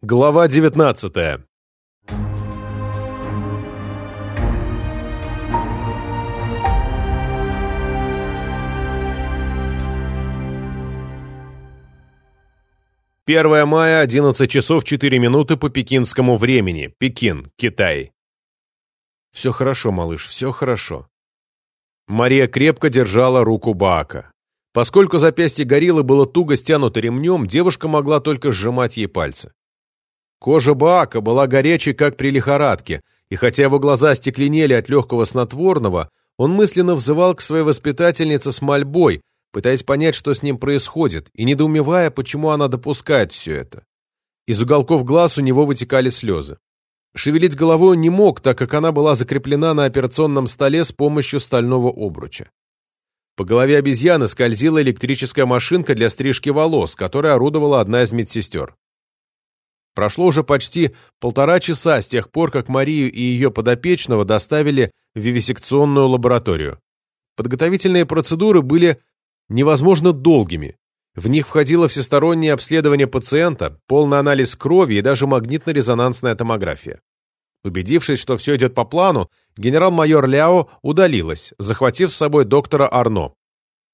Глава 19 1 мая, 11 часов 4 минуты по пекинскому времени. Пекин, Китай. Все хорошо, малыш, все хорошо. Мария крепко держала руку Баака. Поскольку запястье гориллы было туго стянуто ремнем, девушка могла только сжимать ей пальцы. Кожа Баака была горячей, как при лихорадке, и хотя его глаза стекленели от легкого снотворного, он мысленно взывал к своей воспитательнице с мольбой, пытаясь понять, что с ним происходит, и недоумевая, почему она допускает все это. Из уголков глаз у него вытекали слезы. Шевелить головой он не мог, так как она была закреплена на операционном столе с помощью стального обруча. По голове обезьяны скользила электрическая машинка для стрижки волос, которой орудовала одна из медсестер. Прошло уже почти полтора часа с тех пор, как Марию и ее подопечного доставили в вивисекционную лабораторию. Подготовительные процедуры были невозможно долгими. В них входило всестороннее обследование пациента, полный анализ крови и даже магнитно-резонансная томография. Убедившись, что все идет по плану, генерал-майор Ляо удалилась, захватив с собой доктора Арно.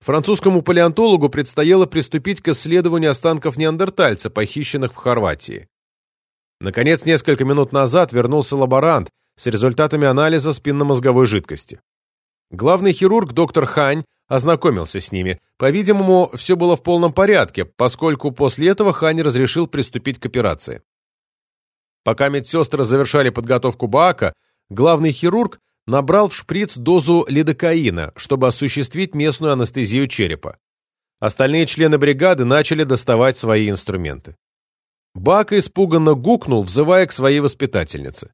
Французскому палеонтологу предстояло приступить к исследованию останков неандертальца, похищенных в Хорватии. Наконец, несколько минут назад вернулся лаборант с результатами анализа спинномозговой жидкости. Главный хирург доктор Хань ознакомился с ними. По-видимому, все было в полном порядке, поскольку после этого Хань разрешил приступить к операции. Пока медсестры завершали подготовку Баака, главный хирург набрал в шприц дозу лидокаина, чтобы осуществить местную анестезию черепа. Остальные члены бригады начали доставать свои инструменты. Бака испуганно гукнул, взывая к своей воспитательнице.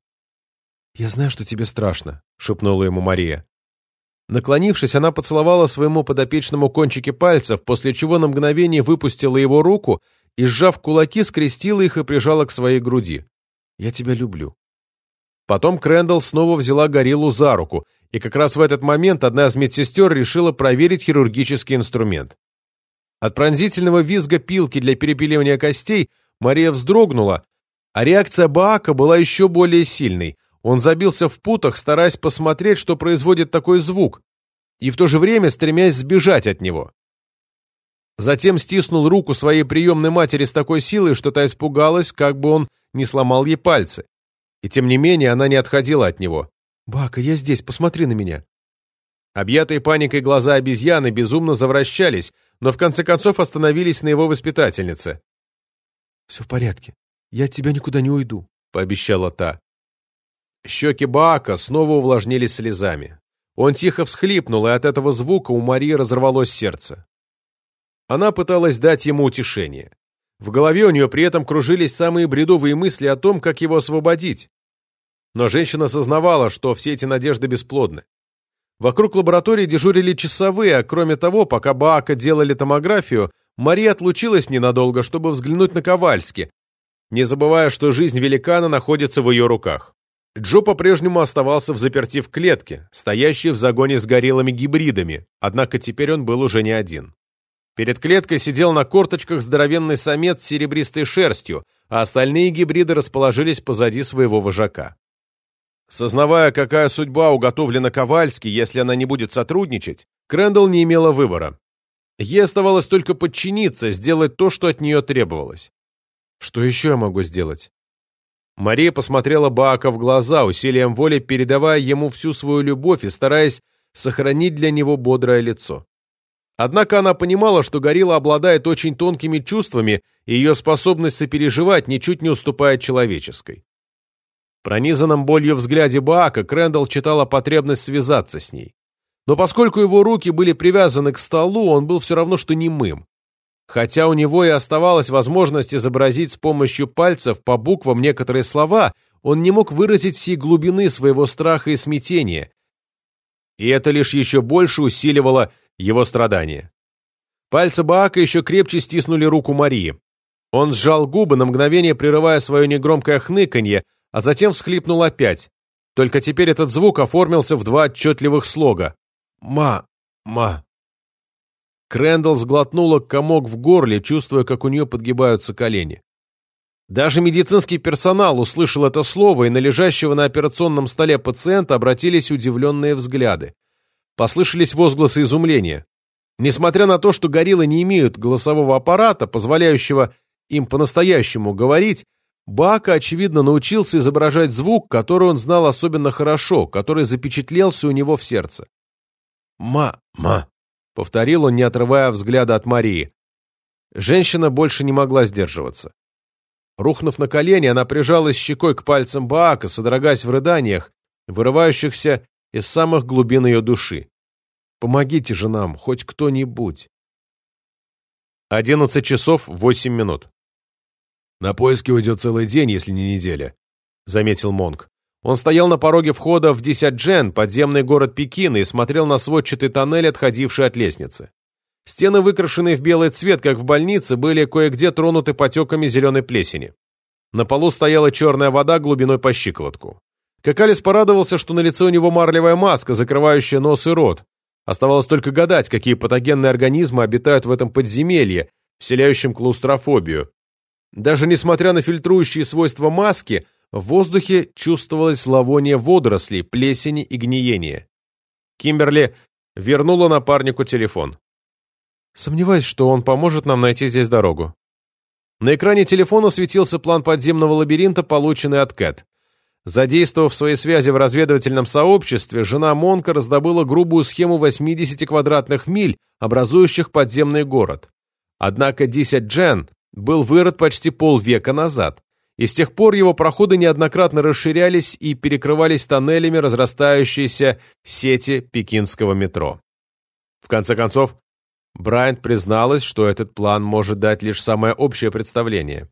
«Я знаю, что тебе страшно», — шепнула ему Мария. Наклонившись, она поцеловала своему подопечному кончики пальцев, после чего на мгновение выпустила его руку и, сжав кулаки, скрестила их и прижала к своей груди. Я тебя люблю». Потом Крэндалл снова взяла гориллу за руку, и как раз в этот момент одна из медсестер решила проверить хирургический инструмент. От пронзительного визга пилки для перепиливания костей Мария вздрогнула, а реакция Баака была еще более сильной. Он забился в путах, стараясь посмотреть, что производит такой звук, и в то же время стремясь сбежать от него. Затем стиснул руку своей приемной матери с такой силой, что та испугалась, как бы он не сломал ей пальцы. И тем не менее она не отходила от него. «Бака, я здесь, посмотри на меня». Объятые паникой глаза обезьяны безумно завращались, но в конце концов остановились на его воспитательнице. «Все в порядке. Я от тебя никуда не уйду», — пообещала та. Щеки Баака снова увлажнились слезами. Он тихо всхлипнул, и от этого звука у Марии разорвалось сердце. Она пыталась дать ему утешение. В голове у нее при этом кружились самые бредовые мысли о том, как его освободить. Но женщина сознавала, что все эти надежды бесплодны. Вокруг лаборатории дежурили часовые, а кроме того, пока Баака делали томографию, Мария отлучилась ненадолго, чтобы взглянуть на Ковальски, не забывая, что жизнь великана находится в ее руках. Джо по-прежнему оставался в заперти в клетке, стоящей в загоне с гориллами-гибридами, однако теперь он был уже не один. Перед клеткой сидел на корточках здоровенный самец с серебристой шерстью, а остальные гибриды расположились позади своего вожака. Сознавая, какая судьба уготовлена Ковальски, если она не будет сотрудничать, Крэндалл не имела выбора. Ей оставалось только подчиниться, сделать то, что от нее требовалось. Что еще я могу сделать? Мария посмотрела Баака в глаза, усилием воли передавая ему всю свою любовь и стараясь сохранить для него бодрое лицо. Однако она понимала, что горилла обладает очень тонкими чувствами, и ее способность сопереживать ничуть не уступает человеческой. Пронизанном болью взгляде Баака Крэндалл читала потребность связаться с ней. Но поскольку его руки были привязаны к столу, он был все равно что немым. Хотя у него и оставалась возможность изобразить с помощью пальцев по буквам некоторые слова, он не мог выразить всей глубины своего страха и смятения. И это лишь еще больше усиливало его страдания. Пальцы Баака еще крепче стиснули руку Марии. Он сжал губы, на мгновение прерывая свое негромкое хныканье, а затем всхлипнул опять. Только теперь этот звук оформился в два отчетливых слога. «Ма... ма...» Крэндалл сглотнула комок в горле, чувствуя, как у нее подгибаются колени. Даже медицинский персонал услышал это слово, и на лежащего на операционном столе пациента обратились удивленные взгляды. Послышались возгласы изумления. Несмотря на то, что гориллы не имеют голосового аппарата, позволяющего им по-настоящему говорить, Бака, очевидно, научился изображать звук, который он знал особенно хорошо, который запечатлелся у него в сердце. «Ма-ма», — повторил он, не отрывая взгляда от Марии. Женщина больше не могла сдерживаться. Рухнув на колени, она прижалась щекой к пальцам Баака, содрогаясь в рыданиях, вырывающихся из самых глубин ее души. «Помогите же нам, хоть кто-нибудь!» Одиннадцать часов восемь минут. «На поиски уйдет целый день, если не неделя», — заметил Монг. Он стоял на пороге входа в Десятджен, подземный город Пекина, и смотрел на сводчатый тоннель, отходивший от лестницы. Стены, выкрашенные в белый цвет, как в больнице, были кое-где тронуты потеками зеленой плесени. На полу стояла черная вода глубиной по щиколотку. Какалис порадовался, что на лице у него марлевая маска, закрывающая нос и рот. Оставалось только гадать, какие патогенные организмы обитают в этом подземелье, вселяющем клаустрофобию. Даже несмотря на фильтрующие свойства маски, в воздухе чувствовалось зловоние водорослей, плесени и гниения. Кимберли вернула напарнику телефон. Сомневаюсь, что он поможет нам найти здесь дорогу. На экране телефона светился план подземного лабиринта, полученный от Кэт. Задействовав свои связи в разведывательном сообществе, жена Монка раздобыла грубую схему 80 квадратных миль, образующих подземный город. Однако Десять Джен был вырод почти полвека назад, и с тех пор его проходы неоднократно расширялись и перекрывались тоннелями разрастающейся сети пекинского метро. В конце концов, Брайант призналась, что этот план может дать лишь самое общее представление.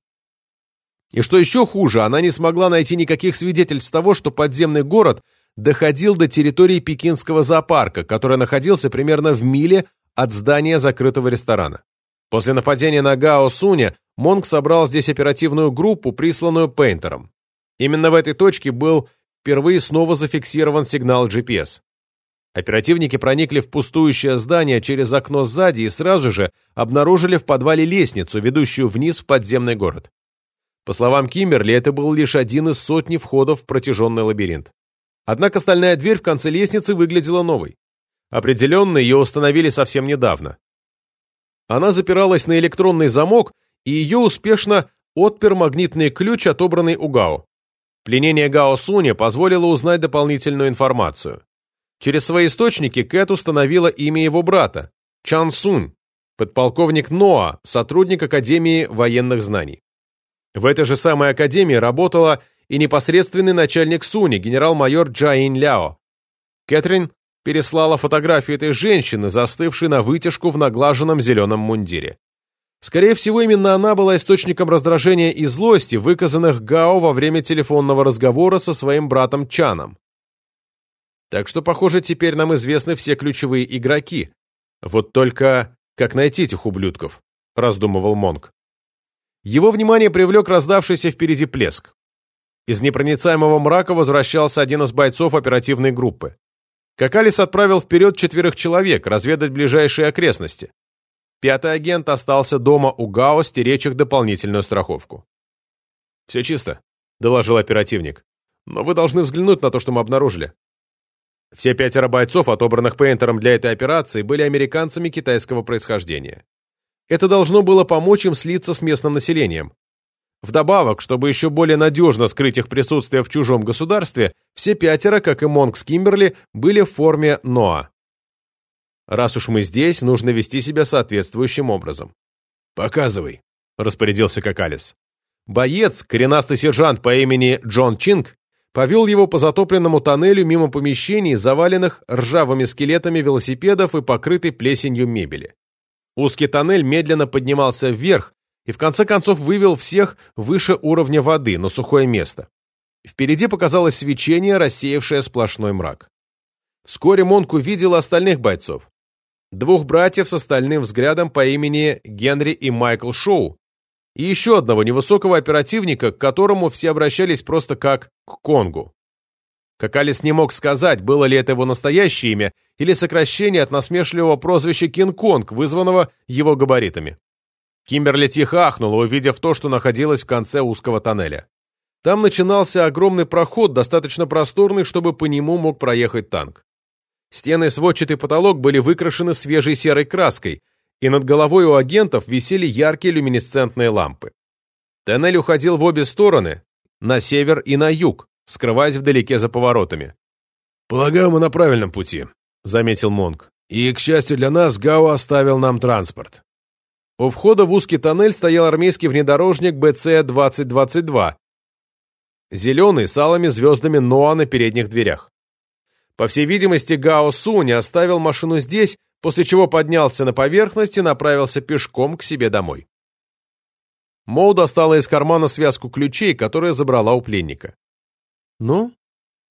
И что еще хуже, она не смогла найти никаких свидетельств того, что подземный город доходил до территории пекинского зоопарка, который находился примерно в миле от здания закрытого ресторана. После нападения на Гао Суня Монг собрал здесь оперативную группу, присланную Пейнтером. Именно в этой точке был впервые снова зафиксирован сигнал GPS. Оперативники проникли в пустующее здание через окно сзади и сразу же обнаружили в подвале лестницу, ведущую вниз в подземный город. По словам Кимберли, это был лишь один из сотни входов в протяженный лабиринт. Однако стальная дверь в конце лестницы выглядела новой. Определенно, ее установили совсем недавно. Она запиралась на электронный замок, и ее успешно отпер магнитный ключ, отобранный у Гао. Пленение Гао Суня позволило узнать дополнительную информацию. Через свои источники Кэт установила имя его брата – Чан Сунь, подполковник Ноа, сотрудник Академии военных знаний. В этой же самой академии работала и непосредственный начальник Суни, генерал-майор Джаин Ляо. Кэтрин переслала фотографию этой женщины, застывшей на вытяжку в наглаженном зеленом мундире. Скорее всего, именно она была источником раздражения и злости, выказанных Гао во время телефонного разговора со своим братом Чаном. Так что, похоже, теперь нам известны все ключевые игроки. Вот только как найти этих ублюдков? Раздумывал Монг. Его внимание привлек раздавшийся впереди плеск. Из непроницаемого мрака возвращался один из бойцов оперативной группы. Какалис отправил вперед четверых человек разведать ближайшие окрестности. Пятый агент остался дома у Гао стеречь их дополнительную страховку. «Все чисто», — доложил оперативник. «Но вы должны взглянуть на то, что мы обнаружили. Все пятеро бойцов, отобранных Пейнтером для этой операции, были американцами китайского происхождения. Это должно было помочь им слиться с местным населением. Вдобавок, чтобы еще более надежно скрыть их присутствие в чужом государстве, все пятеро, как и Монг с Кимберли, были в форме НОА. Раз уж мы здесь, нужно вести себя соответствующим образом. «Показывай», — распорядился Какалис. Боец, коренастый сержант по имени Джон Чинг, повел его по затопленному тоннелю мимо помещений, заваленных ржавыми скелетами велосипедов и покрытой плесенью мебели. Узкий тоннель медленно поднимался вверх и в конце концов вывел всех выше уровня воды, на сухое место. Впереди показалось свечение, рассеявшее сплошной мрак. Вскоре Монк увидел остальных бойцов. Двух братьев с остальным взглядом по имени Генри и Майкл Шоу, и еще одного невысокого оперативника, к которому все обращались просто как к Конгу. Какалис не мог сказать, было ли это его настоящее имя или сокращение от насмешливого прозвища Кинг-Конг, вызванного его габаритами. Кимберли тихо ахнула, увидев то, что находилось в конце узкого тоннеля. Там начинался огромный проход, достаточно просторный, чтобы по нему мог проехать танк. Стены сводчатый потолок были выкрашены свежей серой краской, и над головой у агентов висели яркие люминесцентные лампы. Тоннель уходил в обе стороны, на север и на юг, скрываясь вдалеке за поворотами. «Полагаю, мы на правильном пути», — заметил Монг. «И, к счастью для нас, Гао оставил нам транспорт». У входа в узкий тоннель стоял армейский внедорожник БЦ-2022, зеленый с алыми звездами Ноа на передних дверях. По всей видимости, Гао Суни оставил машину здесь, после чего поднялся на поверхность и направился пешком к себе домой. Моу достала из кармана связку ключей, которая забрала у пленника. «Ну,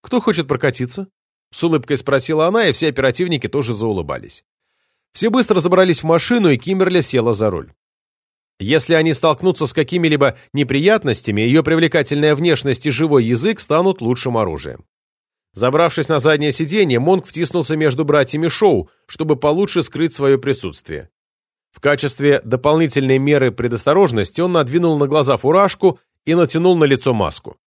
кто хочет прокатиться?» С улыбкой спросила она, и все оперативники тоже заулыбались. Все быстро забрались в машину, и Кимберли села за руль. Если они столкнутся с какими-либо неприятностями, ее привлекательная внешность и живой язык станут лучшим оружием. Забравшись на заднее сиденье, Монг втиснулся между братьями Шоу, чтобы получше скрыть свое присутствие. В качестве дополнительной меры предосторожности он надвинул на глаза фуражку и натянул на лицо маску.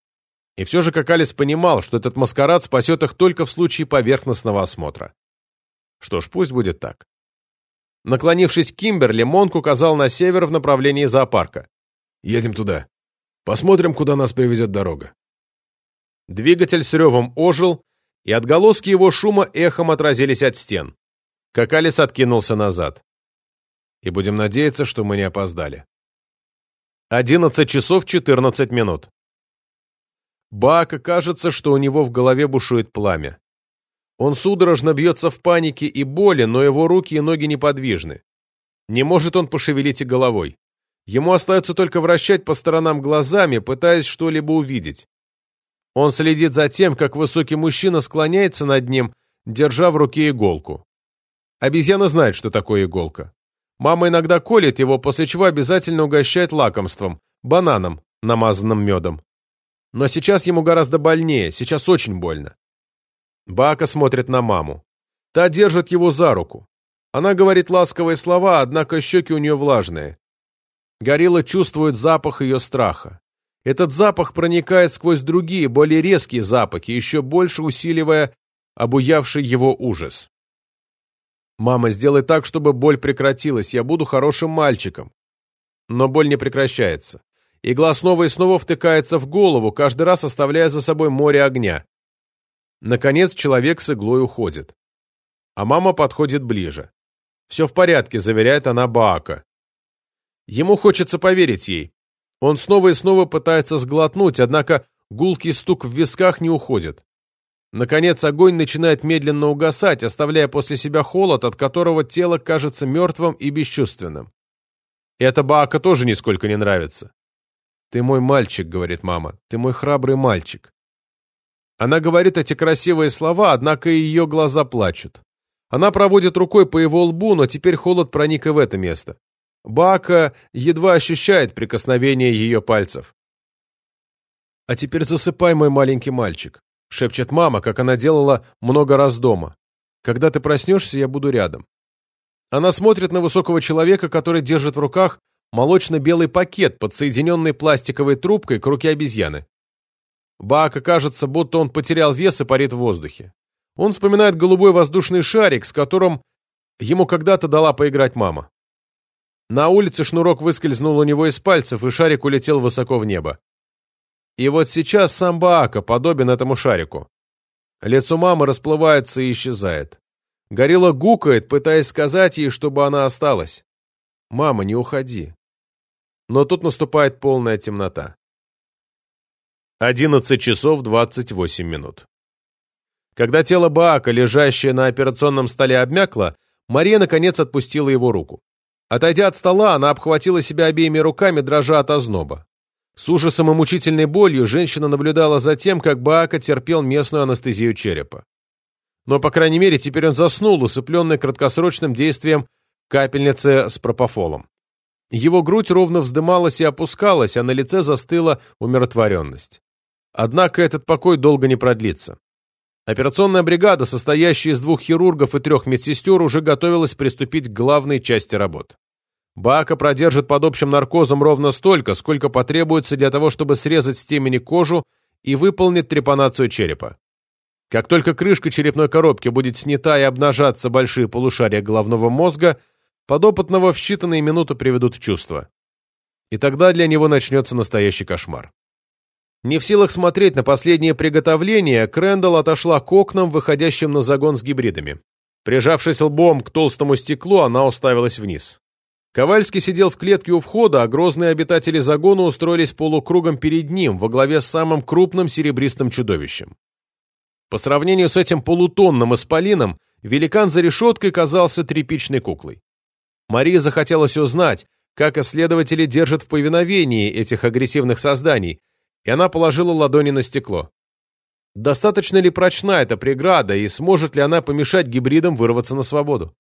И все же Какалис понимал, что этот маскарад спасет их только в случае поверхностного осмотра. Что ж, пусть будет так. Наклонившись к Кимберли, Монк указал на север в направлении зоопарка. «Едем туда. Посмотрим, куда нас приведет дорога». Двигатель с ревом ожил, и отголоски его шума эхом отразились от стен. Какалис откинулся назад. И будем надеяться, что мы не опоздали. 11 часов 14 минут. Баака кажется, что у него в голове бушует пламя. Он судорожно бьется в панике и боли, но его руки и ноги неподвижны. Не может он пошевелить и головой. Ему остается только вращать по сторонам глазами, пытаясь что-либо увидеть. Он следит за тем, как высокий мужчина склоняется над ним, держа в руке иголку. Обезьяна знает, что такое иголка. Мама иногда колет его, после чего обязательно угощает лакомством, бананом, намазанным медом. Но сейчас ему гораздо больнее, сейчас очень больно. Бака смотрит на маму. Та держит его за руку. Она говорит ласковые слова, однако щеки у нее влажные. Горилла чувствует запах ее страха. Этот запах проникает сквозь другие, более резкие запахи, еще больше усиливая обуявший его ужас. «Мама, сделай так, чтобы боль прекратилась, я буду хорошим мальчиком». Но боль не прекращается. Игла снова и снова втыкается в голову, каждый раз оставляя за собой море огня. Наконец человек с иглой уходит. А мама подходит ближе. «Все в порядке», — заверяет она Баака. Ему хочется поверить ей. Он снова и снова пытается сглотнуть, однако гулкий стук в висках не уходит. Наконец огонь начинает медленно угасать, оставляя после себя холод, от которого тело кажется мертвым и бесчувственным. Это Баака тоже нисколько не нравится. «Ты мой мальчик», — говорит мама, — «ты мой храбрый мальчик». Она говорит эти красивые слова, однако и ее глаза плачут. Она проводит рукой по его лбу, но теперь холод проник и в это место. Бака едва ощущает прикосновение ее пальцев. «А теперь засыпай, мой маленький мальчик», — шепчет мама, как она делала много раз дома. «Когда ты проснешься, я буду рядом». Она смотрит на высокого человека, который держит в руках молочно-белый пакет, подсоединенный пластиковой трубкой к руке обезьяны. Баака кажется, будто он потерял вес и парит в воздухе. Он вспоминает голубой воздушный шарик, с которым ему когда-то дала поиграть мама. На улице шнурок выскользнул у него из пальцев, и шарик улетел высоко в небо. И вот сейчас сам Баака подобен этому шарику. Лицо мамы расплывается и исчезает. Горилла гукает, пытаясь сказать ей, чтобы она осталась. «Мама, не уходи». Но тут наступает полная темнота. 11 часов 28 минут. Когда тело Баака, лежащее на операционном столе, обмякло, Мария, наконец, отпустила его руку. Отойдя от стола, она обхватила себя обеими руками, дрожа от озноба. С ужасом и мучительной болью женщина наблюдала за тем, как Баака терпел местную анестезию черепа. Но, по крайней мере, теперь он заснул, усыпленный краткосрочным действием капельницы с пропофолом. Его грудь ровно вздымалась и опускалась, а на лице застыла умиротворенность. Однако этот покой долго не продлится. Операционная бригада, состоящая из двух хирургов и трех медсестер, уже готовилась приступить к главной части работ. Баака продержит под общим наркозом ровно столько, сколько потребуется для того, чтобы срезать с темени кожу и выполнить трепанацию черепа. Как только крышка черепной коробки будет снята и обнажаться большие полушария головного мозга, подопытного в считанные минуты приведут в чувство. И тогда для него начнется настоящий кошмар. Не в силах смотреть на последнее приготовление, Крэндалл отошла к окнам, выходящим на загон с гибридами. Прижавшись лбом к толстому стеклу, она уставилась вниз. Ковальский сидел в клетке у входа, а грозные обитатели загона устроились полукругом перед ним, во главе с самым крупным серебристым чудовищем. По сравнению с этим полутонным исполином, великан за решеткой казался тряпичной куклой. Марии захотелось узнать, как исследователи держат в повиновении этих агрессивных созданий, и она положила ладони на стекло. Достаточно ли прочна эта преграда, и сможет ли она помешать гибридам вырваться на свободу?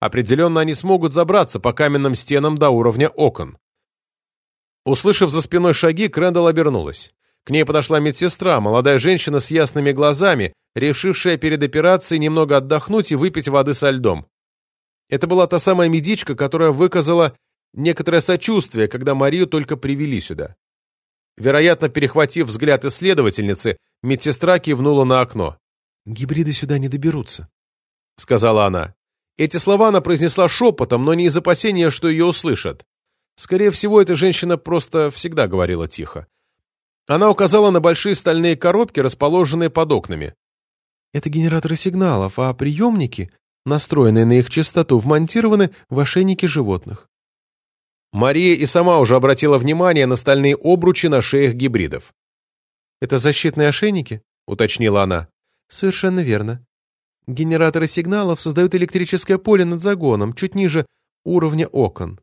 Определенно они смогут забраться по каменным стенам до уровня окон. Услышав за спиной шаги, Крэндалл обернулась. К ней подошла медсестра, молодая женщина с ясными глазами, решившая перед операцией немного отдохнуть и выпить воды со льдом. Это была та самая медичка, которая выказала некоторое сочувствие, когда Марию только привели сюда. Вероятно, перехватив взгляд исследовательницы, медсестра кивнула на окно. «Гибриды сюда не доберутся», — сказала она. Эти слова она произнесла шепотом, но не из опасения, что ее услышат. Скорее всего, эта женщина просто всегда говорила тихо. Она указала на большие стальные коробки, расположенные под окнами. Это генераторы сигналов, а приемники, настроенные на их частоту, вмонтированы в ошейники животных. Мария и сама уже обратила внимание на стальные обручи на шеях гибридов. «Это защитные ошейники?» — уточнила она. «Совершенно верно. Генераторы сигналов создают электрическое поле над загоном, чуть ниже уровня окон».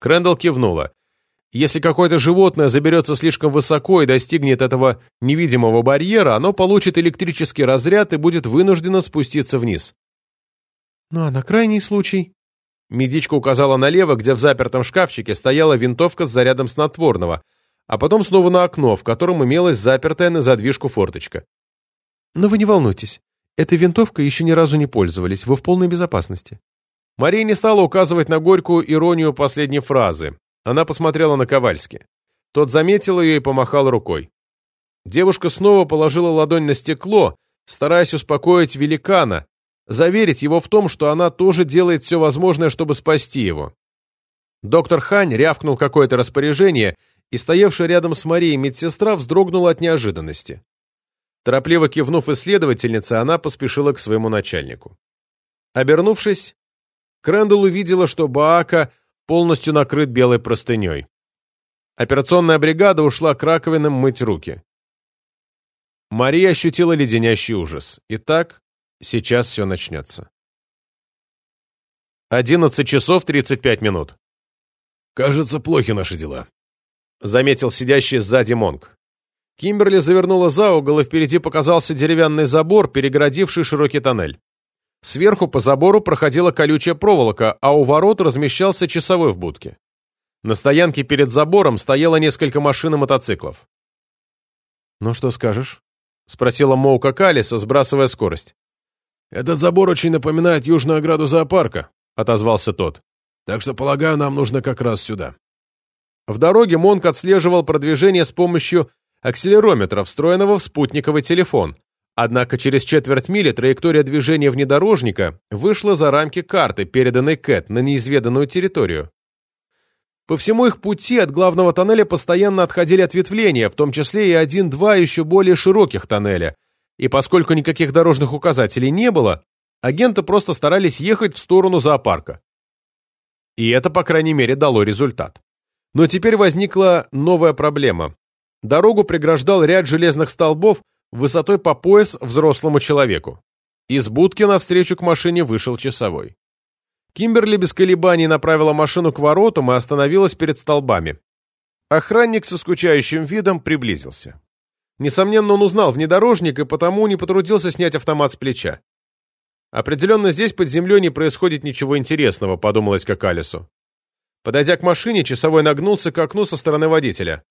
Крэндалл кивнула. Если какое-то животное заберется слишком высоко и достигнет этого невидимого барьера, оно получит электрический разряд и будет вынуждено спуститься вниз. Ну а на крайний случай... Медичка указала налево, где в запертом шкафчике стояла винтовка с зарядом снотворного, а потом снова на окно, в котором имелась запертая на задвижку форточка. Но вы не волнуйтесь, этой винтовкой еще ни разу не пользовались, вы в полной безопасности. Мария не стала указывать на горькую иронию последней фразы, она посмотрела на Ковальски. Тот заметил ее и помахал рукой. Девушка снова положила ладонь на стекло, стараясь успокоить великана, заверить его в том, что она тоже делает все возможное, чтобы спасти его. Доктор Хань рявкнул какое-то распоряжение, и стоявшая рядом с Марией медсестра вздрогнула от неожиданности. Торопливо кивнув исследовательнице, она поспешила к своему начальнику. Обернувшись, Крэндалл увидела, что Баака полностью накрыт белой простыней. Операционная бригада ушла к раковинам мыть руки. Мария ощутила леденящий ужас. Итак, сейчас все начнется. 11 часов 35 минут. «Кажется, плохи наши дела», — заметил сидящий сзади Монг. Кимберли завернула за угол, и впереди показался деревянный забор, перегородивший широкий тоннель. Сверху по забору проходила колючая проволока, а у ворот размещался часовой в будке. На стоянке перед забором стояло несколько машин и мотоциклов. «Ну что скажешь?» — спросила Моука Калиса, сбрасывая скорость. «Этот забор очень напоминает южную ограду зоопарка», — отозвался тот. «Так что, полагаю, нам нужно как раз сюда». В дороге Монк отслеживал продвижение с помощью акселерометра, встроенного в спутниковый телефон, Однако через четверть мили траектория движения внедорожника вышла за рамки карты, переданной Кэт на неизведанную территорию. По всему их пути от главного тоннеля постоянно отходили ответвления, в том числе и один-два еще более широких тоннеля, и поскольку никаких дорожных указателей не было, агенты просто старались ехать в сторону зоопарка. И это, по крайней мере, дало результат. Но теперь возникла новая проблема. Дорогу преграждал ряд железных столбов, высотой по пояс взрослому человеку. Из будки навстречу к машине вышел часовой. Кимберли без колебаний направила машину к воротам и остановилась перед столбами. Охранник со скучающим видом приблизился. Несомненно, он узнал внедорожник и потому не потрудился снять автомат с плеча. «Определенно здесь под землей не происходит ничего интересного», — подумалось как Алису. Подойдя к машине, часовой нагнулся к окну со стороны водителя.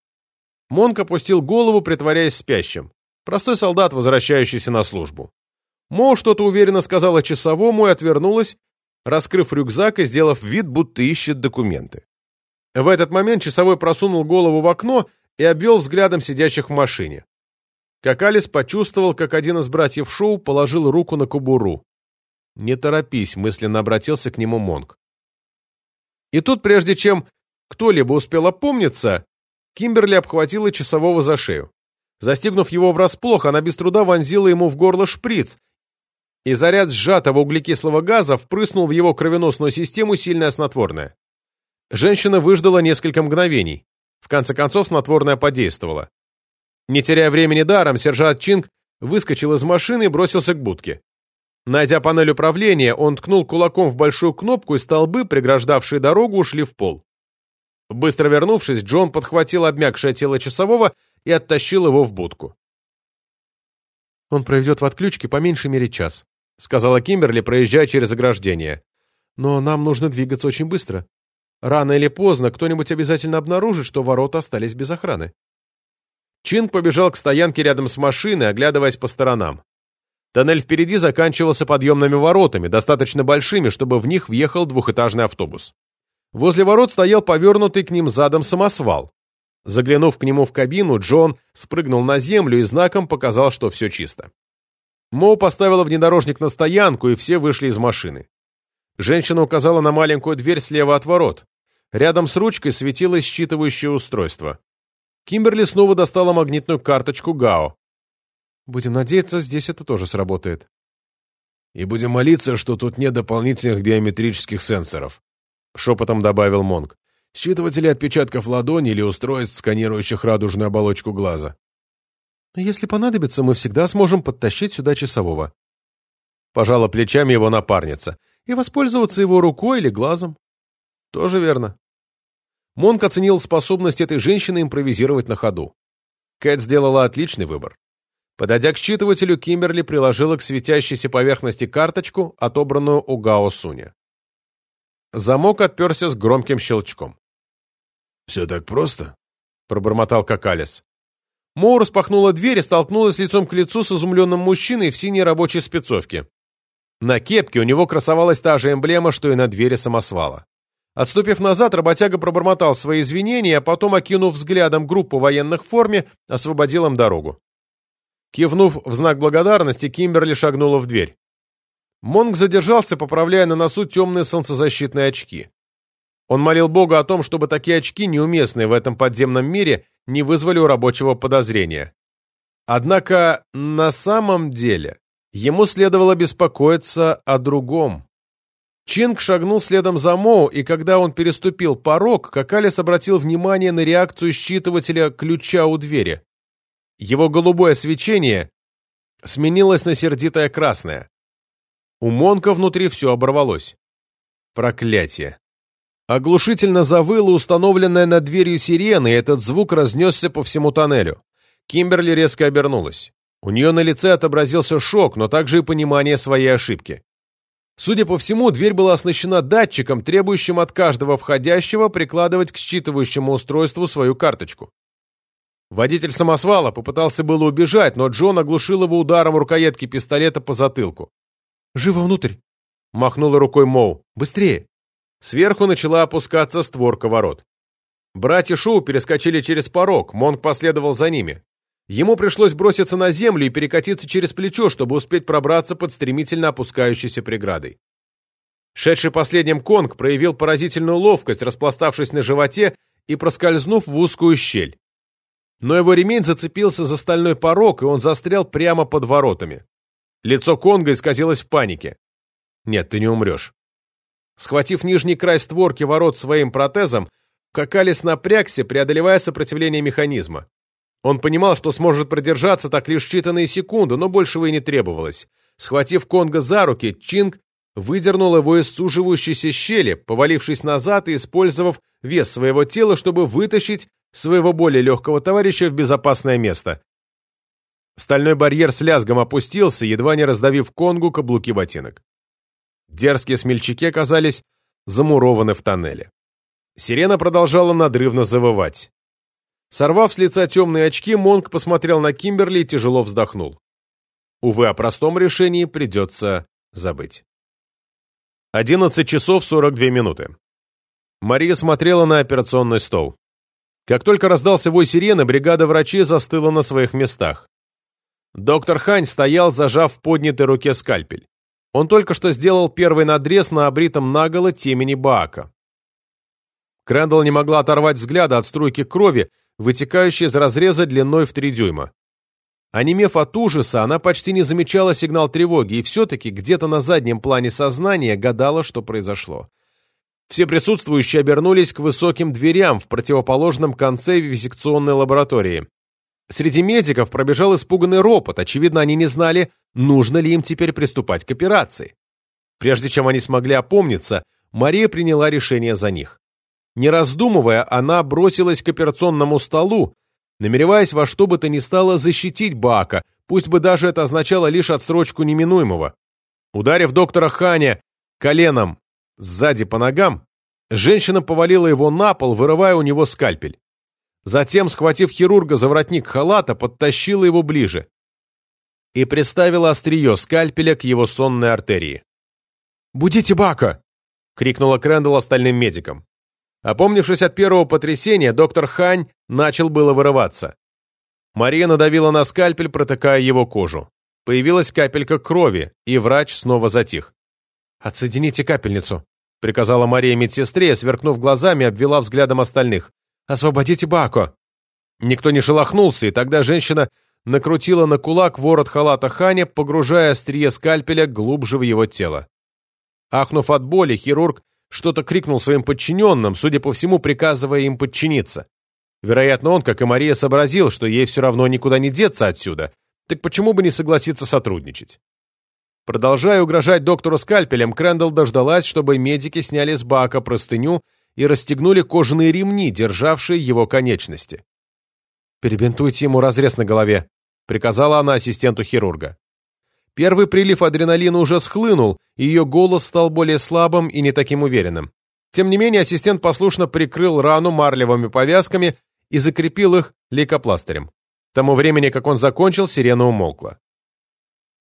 Монк опустил голову, притворяясь спящим. Простой солдат, возвращающийся на службу. Мо что-то уверенно сказала часовому и отвернулась, раскрыв рюкзак и сделав вид, будто ищет документы. В этот момент часовой просунул голову в окно и обвел взглядом сидящих в машине. Какалис почувствовал, как один из братьев Шоу положил руку на кобуру. «Не торопись», — мысленно обратился к нему Монг. И тут, прежде чем кто-либо успел опомниться, Кимберли обхватила часового за шею. Застигнув его врасплох, она без труда вонзила ему в горло шприц, и заряд сжатого углекислого газа впрыснул в его кровеносную систему сильное снотворное. Женщина выждала несколько мгновений. В конце концов, снотворное подействовало. Не теряя времени даром, сержант Чинг выскочил из машины и бросился к будке. Найдя панель управления, он ткнул кулаком в большую кнопку, и столбы, преграждавшие дорогу, ушли в пол. Быстро вернувшись, Джон подхватил обмякшее тело часового и оттащил его в будку. «Он проведет в отключке по меньшей мере час», — сказала Кимберли, проезжая через ограждение. «Но нам нужно двигаться очень быстро. Рано или поздно кто-нибудь обязательно обнаружит, что ворота остались без охраны». Чинг побежал к стоянке рядом с машиной, оглядываясь по сторонам. Тоннель впереди заканчивался подъемными воротами, достаточно большими, чтобы в них въехал двухэтажный автобус. Возле ворот стоял повернутый к ним задом самосвал. Заглянув к нему в кабину, Джон спрыгнул на землю и знаком показал, что все чисто. Моу поставила внедорожник на стоянку, и все вышли из машины. Женщина указала на маленькую дверь слева от ворот. Рядом с ручкой светилось считывающее устройство. Кимберли снова достала магнитную карточку ГАО. «Будем надеяться, здесь это тоже сработает». «И будем молиться, что тут нет дополнительных биометрических сенсоров», — шепотом добавил Монг. «Считыватели отпечатков ладони или устройств, сканирующих радужную оболочку глаза». «Если понадобится, мы всегда сможем подтащить сюда часового». Пожала плечами его напарница. «И воспользоваться его рукой или глазом». «Тоже верно». Монк оценил способность этой женщины импровизировать на ходу. Кэт сделала отличный выбор. Подойдя к считывателю, Кимберли приложила к светящейся поверхности карточку, отобранную у Гао Суня. Замок отперся с громким щелчком. «Все так просто?» — пробормотал Какалис. Моу распахнула дверь и столкнулась лицом к лицу с изумленным мужчиной в синей рабочей спецовке. На кепке у него красовалась та же эмблема, что и на двери самосвала. Отступив назад, работяга пробормотал свои извинения, а потом, окинув взглядом группу военных в форме, освободил им дорогу. Кивнув в знак благодарности, Кимберли шагнула в дверь. Монг задержался, поправляя на носу темные солнцезащитные очки. Он молил Бога о том, чтобы такие очки, неуместные в этом подземном мире, не вызвали у рабочего подозрения. Однако на самом деле ему следовало беспокоиться о другом. Чинг шагнул следом за Моу, и когда он переступил порог, Какалис обратил внимание на реакцию считывателя ключа у двери. Его голубое свечение сменилось на сердитое красное. У Монка внутри все оборвалось. Проклятие. Оглушительно завыла установленная над дверью сирена, и этот звук разнесся по всему тоннелю. Кимберли резко обернулась. У нее на лице отобразился шок, но также и понимание своей ошибки. Судя по всему, дверь была оснащена датчиком, требующим от каждого входящего прикладывать к считывающему устройству свою карточку. Водитель самосвала попытался было убежать, но Джон оглушил его ударом рукоятки пистолета по затылку. «Живо внутрь!» — махнула рукой Моу. «Быстрее!» Сверху начала опускаться створка ворот. Братья Шоу перескочили через порог, Монг последовал за ними. Ему пришлось броситься на землю и перекатиться через плечо, чтобы успеть пробраться под стремительно опускающейся преградой. Шедший последним Конг проявил поразительную ловкость, распластавшись на животе и проскользнув в узкую щель. Но его ремень зацепился за стальной порог, и он застрял прямо под воротами. Лицо Конга исказилось в панике. «Нет, ты не умрешь». Схватив нижний край створки ворот своим протезом, Какалис напрягся, преодолевая сопротивление механизма. Он понимал, что сможет продержаться так лишь считанные секунды, но большего и не требовалось. Схватив Конга за руки, Чинг выдернул его из суживающейся щели, повалившись назад и использовав вес своего тела, чтобы вытащить своего более легкого товарища в безопасное место. Стальной барьер с лязгом опустился, едва не раздавив Конгу каблуки ботинок. Дерзкие смельчаки оказались замурованы в тоннеле. Сирена продолжала надрывно завывать. Сорвав с лица темные очки, Монк посмотрел на Кимберли и тяжело вздохнул. Увы, о простом решении придется забыть. 11 часов 42 минуты. Мария смотрела на операционный стол. Как только раздался вой сирены, бригада врачей застыла на своих местах. Доктор Хань стоял, зажав в поднятой руке скальпель. Он только что сделал первый надрез на обритом наголо темени Баака. Крэндалл не могла оторвать взгляда от струйки крови, вытекающей из разреза длиной в три дюйма. Онемев от ужаса, она почти не замечала сигнал тревоги и все-таки где-то на заднем плане сознания гадала, что произошло. Все присутствующие обернулись к высоким дверям в противоположном конце вивисекционной лаборатории. Среди медиков пробежал испуганный ропот, очевидно, они не знали, нужно ли им теперь приступать к операции. Прежде чем они смогли опомниться, Мария приняла решение за них. Не раздумывая, она бросилась к операционному столу, намереваясь во что бы то ни стало защитить Бака, пусть бы даже это означало лишь отсрочку неминуемого. Ударив доктора Ханя коленом сзади по ногам, женщина повалила его на пол, вырывая у него скальпель. Затем, схватив хирурга за воротник халата, подтащила его ближе и приставила острие скальпеля к его сонной артерии. «Будите Бака!» — крикнула Крэндалл остальным медикам. Опомнившись от первого потрясения, доктор Хань начал было вырываться. Мария надавила на скальпель, протыкая его кожу. Появилась капелька крови, и врач снова затих. «Отсоедините капельницу», — приказала Мария медсестре, сверкнув глазами, обвела взглядом остальных. «Освободите Бако!» Никто не шелохнулся, и тогда женщина накрутила на кулак ворот халата Ханя, погружая острие скальпеля глубже в его тело. Ахнув от боли, хирург что-то крикнул своим подчиненным, судя по всему, приказывая им подчиниться. Вероятно, он, как и Мария, сообразил, что ей все равно никуда не деться отсюда, так почему бы не согласиться сотрудничать? Продолжая угрожать доктору скальпелем, Крэндалл дождалась, чтобы медики сняли с бака простыню и расстегнули кожаные ремни, державшие его конечности. «Перебинтуйте ему разрез на голове», — приказала она ассистенту хирурга. Первый прилив адреналина уже схлынул, и ее голос стал более слабым и не таким уверенным. Тем не менее, ассистент послушно прикрыл рану марлевыми повязками и закрепил их лейкопластырем. К тому времени, как он закончил, сирена умолкла.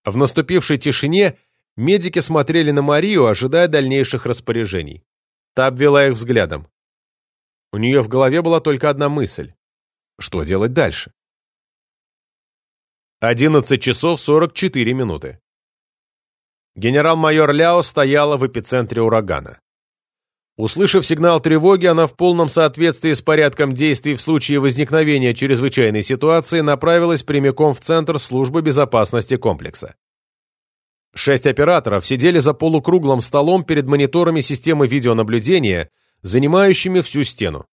В наступившей тишине медики смотрели на Марию, ожидая дальнейших распоряжений. Та обвела их взглядом. У нее в голове была только одна мысль. Что делать дальше? 11 часов 44 минуты. Генерал-майор Ляо стояла в эпицентре урагана. Услышав сигнал тревоги, она в полном соответствии с порядком действий в случае возникновения чрезвычайной ситуации направилась прямиком в Центр службы безопасности комплекса. Шесть операторов сидели за полукруглым столом перед мониторами системы видеонаблюдения, занимающими всю стену.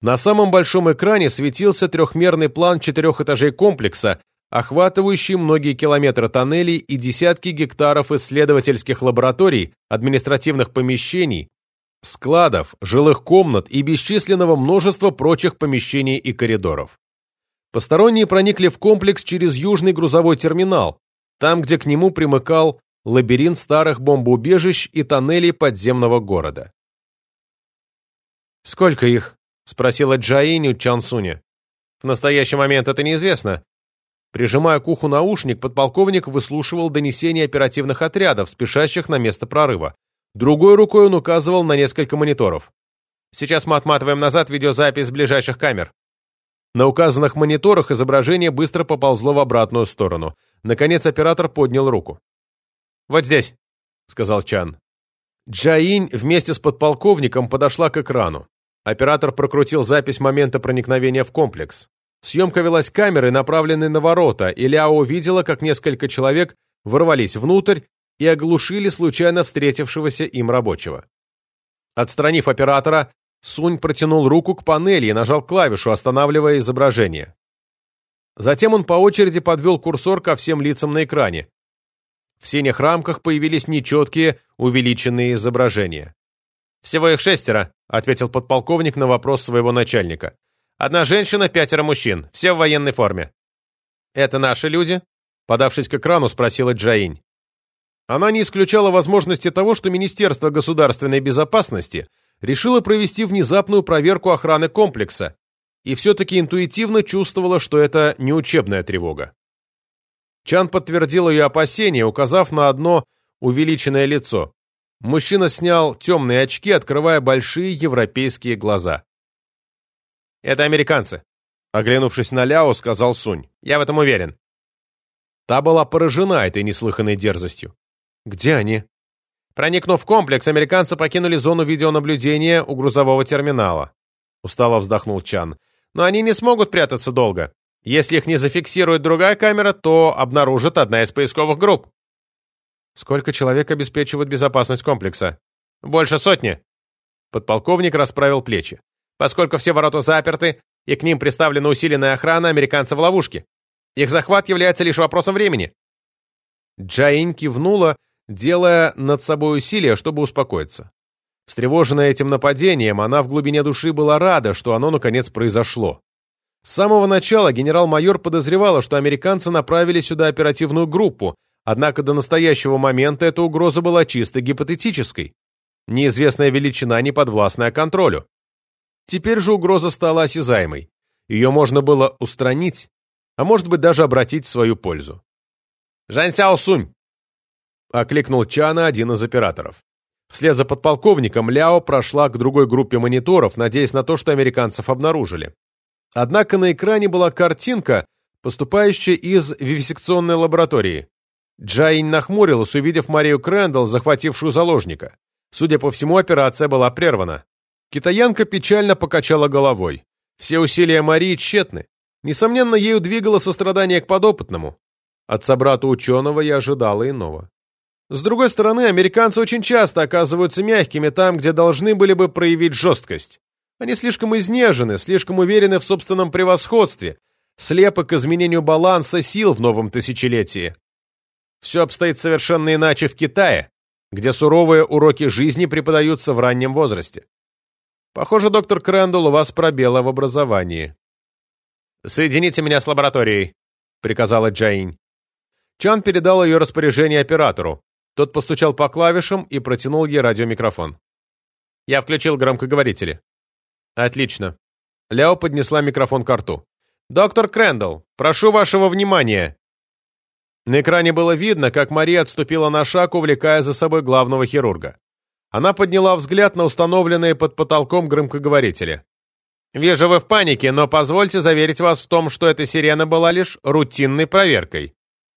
На самом большом экране светился трехмерный план четырех этажей комплекса, охватывающий многие километры тоннелей и десятки гектаров исследовательских лабораторий, административных помещений, складов, жилых комнат и бесчисленного множества прочих помещений и коридоров. Посторонние проникли в комплекс через южный грузовой терминал, там, где к нему примыкал лабиринт старых бомбоубежищ и тоннелей подземного города. «Сколько их?» — спросила Джаиню Чансуня. «В настоящий момент это неизвестно. Прижимая к уху наушник, подполковник выслушивал донесения оперативных отрядов, спешащих на место прорыва. Другой рукой он указывал на несколько мониторов. Сейчас мы отматываем назад видеозапись с ближайших камер. На указанных мониторах изображение быстро поползло в обратную сторону. Наконец оператор поднял руку. «Вот здесь», — сказал Чан. Джаинь вместе с подполковником подошла к экрану. Оператор прокрутил запись момента проникновения в комплекс. Съемка велась камерой, направленной на ворота, и Ляо увидела, как несколько человек ворвались внутрь и оглушили случайно встретившегося им рабочего. Отстранив оператора, Сунь протянул руку к панели и нажал клавишу, останавливая изображение. Затем он по очереди подвел курсор ко всем лицам на экране. В синих рамках появились нечеткие, увеличенные изображения. «Всего их шестеро», — ответил подполковник на вопрос своего начальника. Одна женщина, пятеро мужчин, все в военной форме. «Это наши люди?» Подавшись к экрану, спросила Джаинь. Она не исключала возможности того, что Министерство государственной безопасности решило провести внезапную проверку охраны комплекса и все-таки интуитивно чувствовала, что это не учебная тревога. Чан подтвердил ее опасения, указав на одно увеличенное лицо. Мужчина снял темные очки, открывая большие европейские глаза. «Это американцы», — оглянувшись на Ляо, сказал Сунь. «Я в этом уверен». Та была поражена этой неслыханной дерзостью. «Где они?» Проникнув в комплекс, американцы покинули зону видеонаблюдения у грузового терминала. Устало вздохнул Чан. Но они не смогут прятаться долго. Если их не зафиксирует другая камера, то обнаружит одна из поисковых групп. Сколько человек обеспечивают безопасность комплекса? Больше сотни. Подполковник расправил плечи. Поскольку все ворота заперты, и к ним приставлена усиленная охрана, американцы в ловушке. Их захват является лишь вопросом времени. Джаин кивнула, делая над собой усилия, чтобы успокоиться. Встревоженная этим нападением, она в глубине души была рада, что оно наконец произошло. С самого начала генерал-майор подозревала, что американцы направили сюда оперативную группу, однако до настоящего момента эта угроза была чисто гипотетической. Неизвестная величина не подвластная контролю. Теперь же угроза стала осязаемой. Ее можно было устранить, а может быть даже обратить в свою пользу. «Жан Сяо Сунь!» — окликнул Чана один из операторов. Вслед за подполковником Ляо прошла к другой группе мониторов, надеясь на то, что американцев обнаружили. Однако на экране была картинка, поступающая из вивисекционной лаборатории. Джаинь нахмурилась, увидев Марию Крэндалл, захватившую заложника. Судя по всему, операция была прервана. Китаянка печально покачала головой. Все усилия Марии тщетны. Несомненно, ею двигало сострадание к подопытному. От собрата ученого я ожидала иного. С другой стороны, американцы очень часто оказываются мягкими там, где должны были бы проявить жесткость. Они слишком изнежены, слишком уверены в собственном превосходстве, слепы к изменению баланса сил в новом тысячелетии. Все обстоит совершенно иначе в Китае, где суровые уроки жизни преподаются в раннем возрасте. Похоже, доктор Крэндалл, у вас пробелы в образовании. «Соедините меня с лабораторией», — приказала Джаинь. Чан передал ее распоряжение оператору. Тот постучал по клавишам и протянул ей радиомикрофон. Я включил громкоговорители. Отлично. Ляо поднесла микрофон к рту. «Доктор Крэндалл, прошу вашего внимания!» На экране было видно, как Мария отступила на шаг, увлекая за собой главного хирурга. Она подняла взгляд на установленные под потолком громкоговорители. «Вижу, вы в панике, но позвольте заверить вас в том, что эта сирена была лишь рутинной проверкой.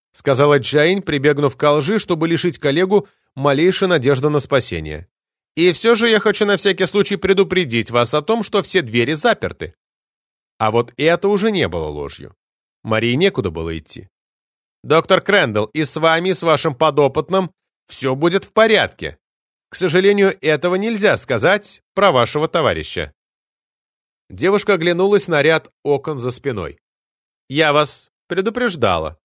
— сказала Джайн, прибегнув к лжи, чтобы лишить коллегу малейшей надежды на спасение. «И все же я хочу на всякий случай предупредить вас о том, что все двери заперты». А вот это уже не было ложью. Марии некуда было идти. «Доктор Крэндалл, и с вами, с вашим подопытным, все будет в порядке. К сожалению, этого нельзя сказать про вашего товарища». Девушка оглянулась на ряд окон за спиной. «Я вас предупреждала.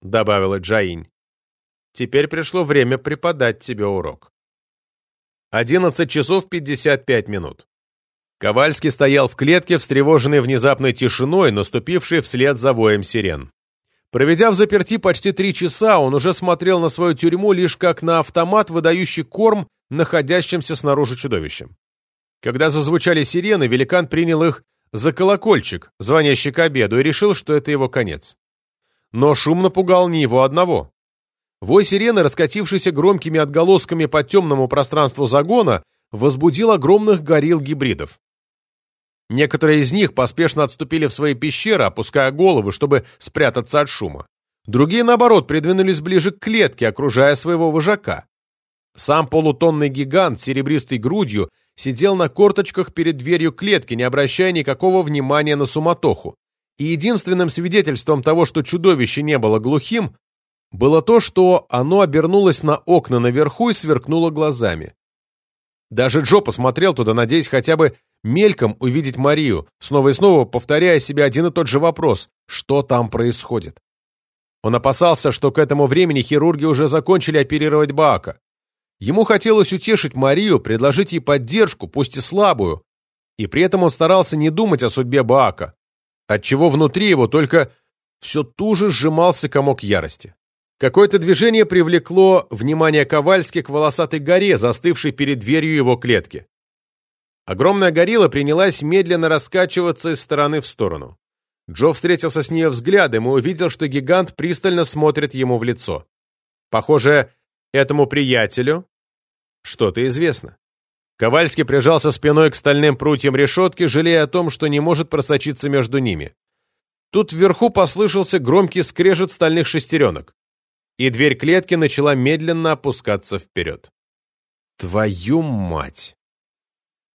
— добавила Джаинь. «Теперь пришло время преподать тебе урок». Одиннадцать часов пятьдесят пять минут. Ковальский стоял в клетке, встревоженный внезапной тишиной, наступившей вслед за воем сирен. Проведя в заперти почти три часа, он уже смотрел на свою тюрьму лишь как на автомат, выдающий корм находящимся снаружи чудовищем. Когда зазвучали сирены, великан принял их за колокольчик, звонящий к обеду, и решил, что это его конец. Но шум напугал не его одного. Вой сирены, раскатившийся громкими отголосками по темному пространству загона, возбудил огромных горилл-гибридов. Некоторые из них поспешно отступили в свои пещеры, опуская головы, чтобы спрятаться от шума. Другие, наоборот, придвинулись ближе к клетке, окружая своего вожака. Сам полутонный гигант с серебристой грудью сидел на корточках перед дверью клетки, не обращая никакого внимания на суматоху и единственным свидетельством того, что чудовище не было глухим, было то, что оно обернулось на окна наверху и сверкнуло глазами. Даже Джо посмотрел туда, надеясь хотя бы мельком увидеть Марию, снова и снова повторяя себе один и тот же вопрос «Что там происходит?». Он опасался, что к этому времени хирурги уже закончили оперировать Баака. Ему хотелось утешить Марию, предложить ей поддержку, пусть и слабую, и при этом он старался не думать о судьбе Баака отчего внутри его только все туже сжимался комок ярости. Какое-то движение привлекло внимание Ковальски к волосатой горе, застывшей перед дверью его клетки. Огромная горилла принялась медленно раскачиваться из стороны в сторону. Джо встретился с нее взглядом и увидел, что гигант пристально смотрит ему в лицо. Похоже, этому приятелю Что-то известно. Ковальский прижался спиной к стальным прутьям решетки, жалея о том, что не может просочиться между ними. Тут вверху послышался громкий скрежет стальных шестеренок, и дверь клетки начала медленно опускаться вперед. «Твою мать!»